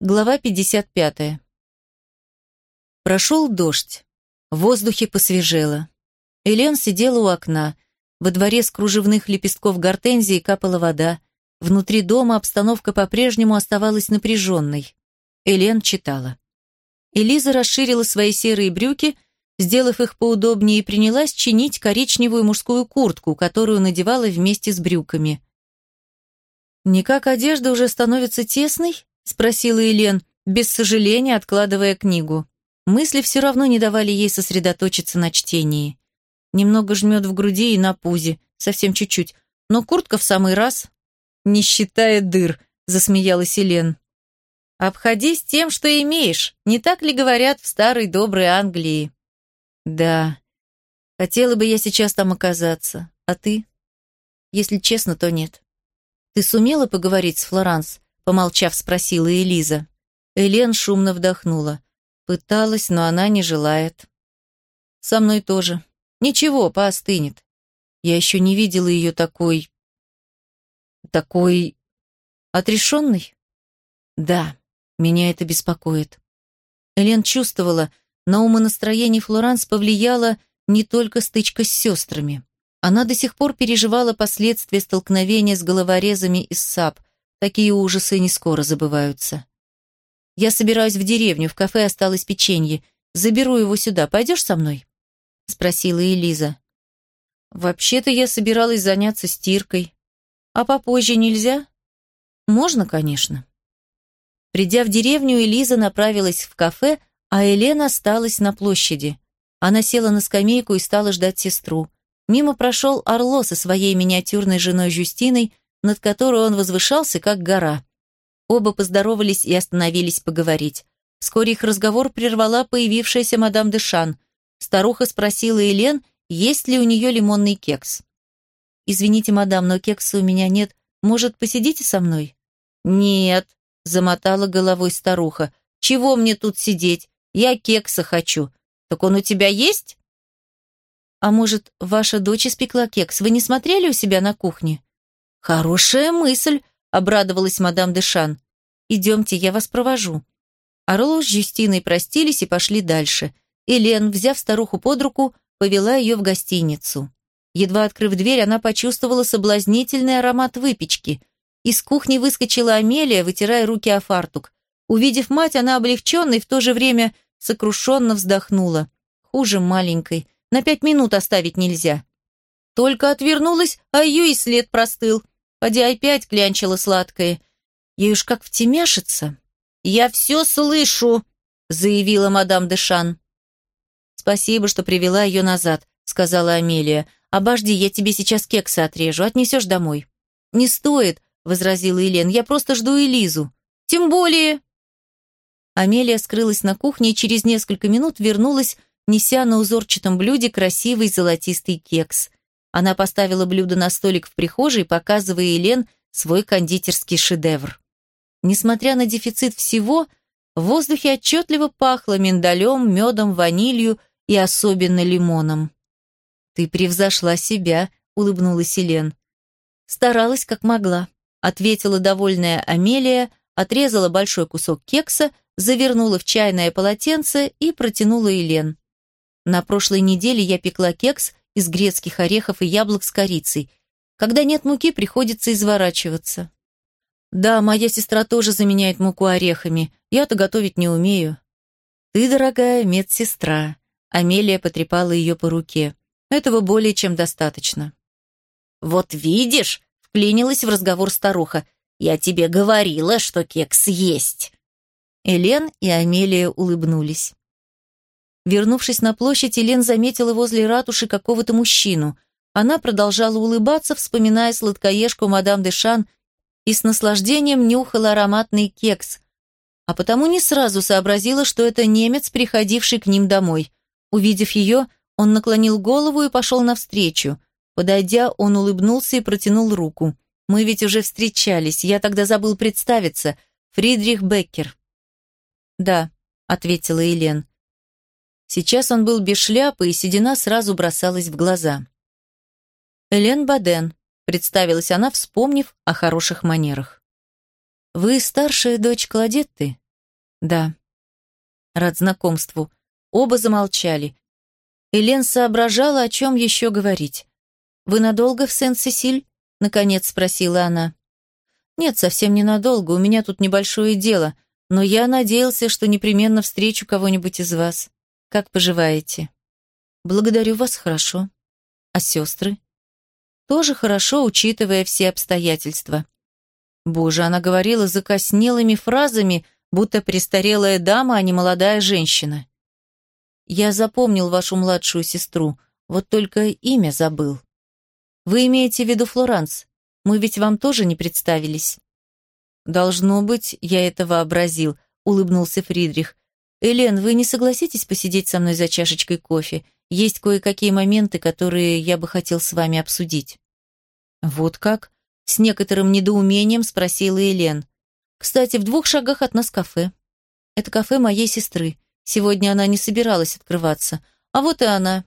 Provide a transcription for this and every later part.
Глава 55. Прошел дождь. В воздухе посвежело. Элен сидела у окна. Во дворе с кружевных лепестков гортензии капала вода. Внутри дома обстановка по-прежнему оставалась напряженной. Элен читала. Элиза расширила свои серые брюки, сделав их поудобнее, и принялась чинить коричневую мужскую куртку, которую надевала вместе с брюками. «Никак одежда уже становится тесной?» Спросила Елен, без сожаления откладывая книгу. Мысли все равно не давали ей сосредоточиться на чтении. Немного жмет в груди и на пузе, совсем чуть-чуть, но куртка в самый раз. «Не считая дыр», — засмеялась Елен. «Обходись тем, что имеешь, не так ли говорят в старой доброй Англии?» «Да, хотела бы я сейчас там оказаться. А ты?» «Если честно, то нет». «Ты сумела поговорить с Флоранс?» Помолчав, спросила Элиза. Элен шумно вдохнула. Пыталась, но она не желает. Со мной тоже. Ничего, поостынет. Я еще не видела ее такой... Такой... Отрешенной? Да, меня это беспокоит. Элен чувствовала, на умонастроение Флоранс повлияла не только стычка с сестрами. Она до сих пор переживала последствия столкновения с головорезами из САП, Такие ужасы не скоро забываются. Я собираюсь в деревню, в кафе осталось печенье. Заберу его сюда. Пойдешь со мной? Спросила Элиза. Вообще-то я собиралась заняться стиркой. А попозже нельзя? Можно, конечно. Придя в деревню, Элиза направилась в кафе, а Елена осталась на площади. Она села на скамейку и стала ждать сестру. Мимо прошел Орло со своей миниатюрной женой Жюстиной, над которой он возвышался, как гора. Оба поздоровались и остановились поговорить. Вскоре их разговор прервала появившаяся мадам де Шан. Старуха спросила Елен, есть ли у нее лимонный кекс. «Извините, мадам, но кекса у меня нет. Может, посидите со мной?» «Нет», — замотала головой старуха. «Чего мне тут сидеть? Я кекса хочу. Так он у тебя есть?» «А может, ваша дочь испекла кекс? Вы не смотрели у себя на кухне?» «Хорошая мысль», — обрадовалась мадам Дешан. «Идемте, я вас провожу». Орло с Жюстиной простились и пошли дальше. Элен, взяв старуху под руку, повела ее в гостиницу. Едва открыв дверь, она почувствовала соблазнительный аромат выпечки. Из кухни выскочила Амелия, вытирая руки о фартук. Увидев мать, она облегченно и в то же время сокрушенно вздохнула. Хуже маленькой. На пять минут оставить нельзя. Только отвернулась, а ее и след простыл. Поди опять клянчила сладкое. Ей уж как втемяшится. «Я все слышу», — заявила мадам Дешан. «Спасибо, что привела ее назад», — сказала Амелия. «Обожди, я тебе сейчас кекса отрежу, отнесешь домой». «Не стоит», — возразила Елен, — «я просто жду Элизу». «Тем более...» Амелия скрылась на кухне и через несколько минут вернулась, неся на узорчатом блюде красивый золотистый кекс. Она поставила блюдо на столик в прихожей, показывая Елен свой кондитерский шедевр. Несмотря на дефицит всего, в воздухе отчетливо пахло миндалем, медом, ванилью и особенно лимоном. «Ты превзошла себя», — улыбнулась Елен. «Старалась, как могла», — ответила довольная Амелия, отрезала большой кусок кекса, завернула в чайное полотенце и протянула Елен. «На прошлой неделе я пекла кекс из грецких орехов и яблок с корицей. Когда нет муки, приходится изворачиваться. Да, моя сестра тоже заменяет муку орехами. Я-то готовить не умею. Ты, дорогая медсестра. Амелия потрепала ее по руке. Этого более чем достаточно. Вот видишь, вклинилась в разговор старуха. Я тебе говорила, что кекс есть. Элен и Амелия улыбнулись. Вернувшись на площадь, Елен заметила возле ратуши какого-то мужчину. Она продолжала улыбаться, вспоминая сладкоежку мадам де Шан и с наслаждением нюхала ароматный кекс, а потому не сразу сообразила, что это немец, приходивший к ним домой. Увидев ее, он наклонил голову и пошел навстречу. Подойдя, он улыбнулся и протянул руку. «Мы ведь уже встречались, я тогда забыл представиться. Фридрих Беккер». «Да», — ответила Елен. Сейчас он был без шляпы, и седина сразу бросалась в глаза. «Элен Баден», — представилась она, вспомнив о хороших манерах. «Вы старшая дочь Кладетты?» Да. Рад знакомству. Оба замолчали. Элен соображала, о чем еще говорить. «Вы надолго в Сен-Сесиль?» — наконец спросила она. «Нет, совсем ненадолго, у меня тут небольшое дело, но я надеялся, что непременно встречу кого-нибудь из вас. Как поживаете?» «Благодарю вас, хорошо. А сестры?» «Тоже хорошо, учитывая все обстоятельства». Боже, она говорила закоснелыми фразами, будто престарелая дама, а не молодая женщина. «Я запомнил вашу младшую сестру, вот только имя забыл». «Вы имеете в виду Флоранс? Мы ведь вам тоже не представились». «Должно быть, я это вообразил», — улыбнулся Фридрих. «Элен, вы не согласитесь посидеть со мной за чашечкой кофе? Есть кое-какие моменты, которые я бы хотел с вами обсудить». «Вот как?» — с некоторым недоумением спросила Элен. «Кстати, в двух шагах от нас кафе. Это кафе моей сестры. Сегодня она не собиралась открываться. А вот и она.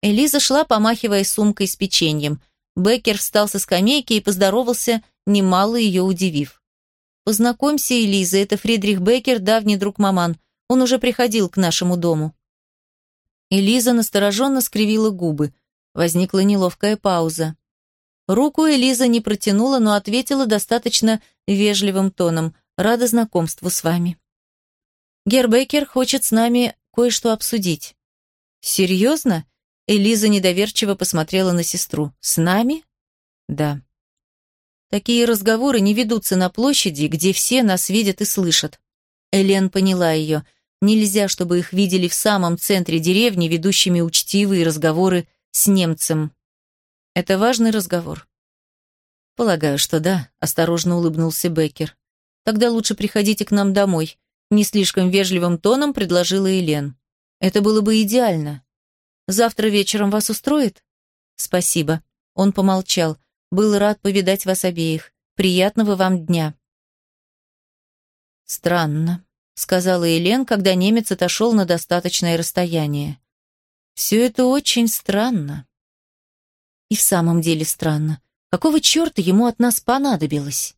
Элиза шла, помахивая сумкой с печеньем. Беккер встал со скамейки и поздоровался, немало ее удивив. «Познакомься, Элиза, это Фридрих Беккер, давний друг маман. Он уже приходил к нашему дому». Элиза настороженно скривила губы. Возникла неловкая пауза. Руку Элиза не протянула, но ответила достаточно вежливым тоном. «Рада знакомству с вами». «Гер Беккер хочет с нами кое-что обсудить». «Серьезно?» Элиза недоверчиво посмотрела на сестру. «С нами?» «Да». Такие разговоры не ведутся на площади, где все нас видят и слышат. Элен поняла ее. Нельзя, чтобы их видели в самом центре деревни, ведущими учтивые разговоры с немцем. Это важный разговор. Полагаю, что да, осторожно улыбнулся Беккер. Тогда лучше приходите к нам домой. Не слишком вежливым тоном предложила Елен. Это было бы идеально. Завтра вечером вас устроит? Спасибо. Он помолчал. Был рад повидать вас обеих. Приятного вам дня. Странно, сказала Елен, когда немец отошел на достаточное расстояние. Все это очень странно. И в самом деле странно. Какого черта ему от нас понадобилось?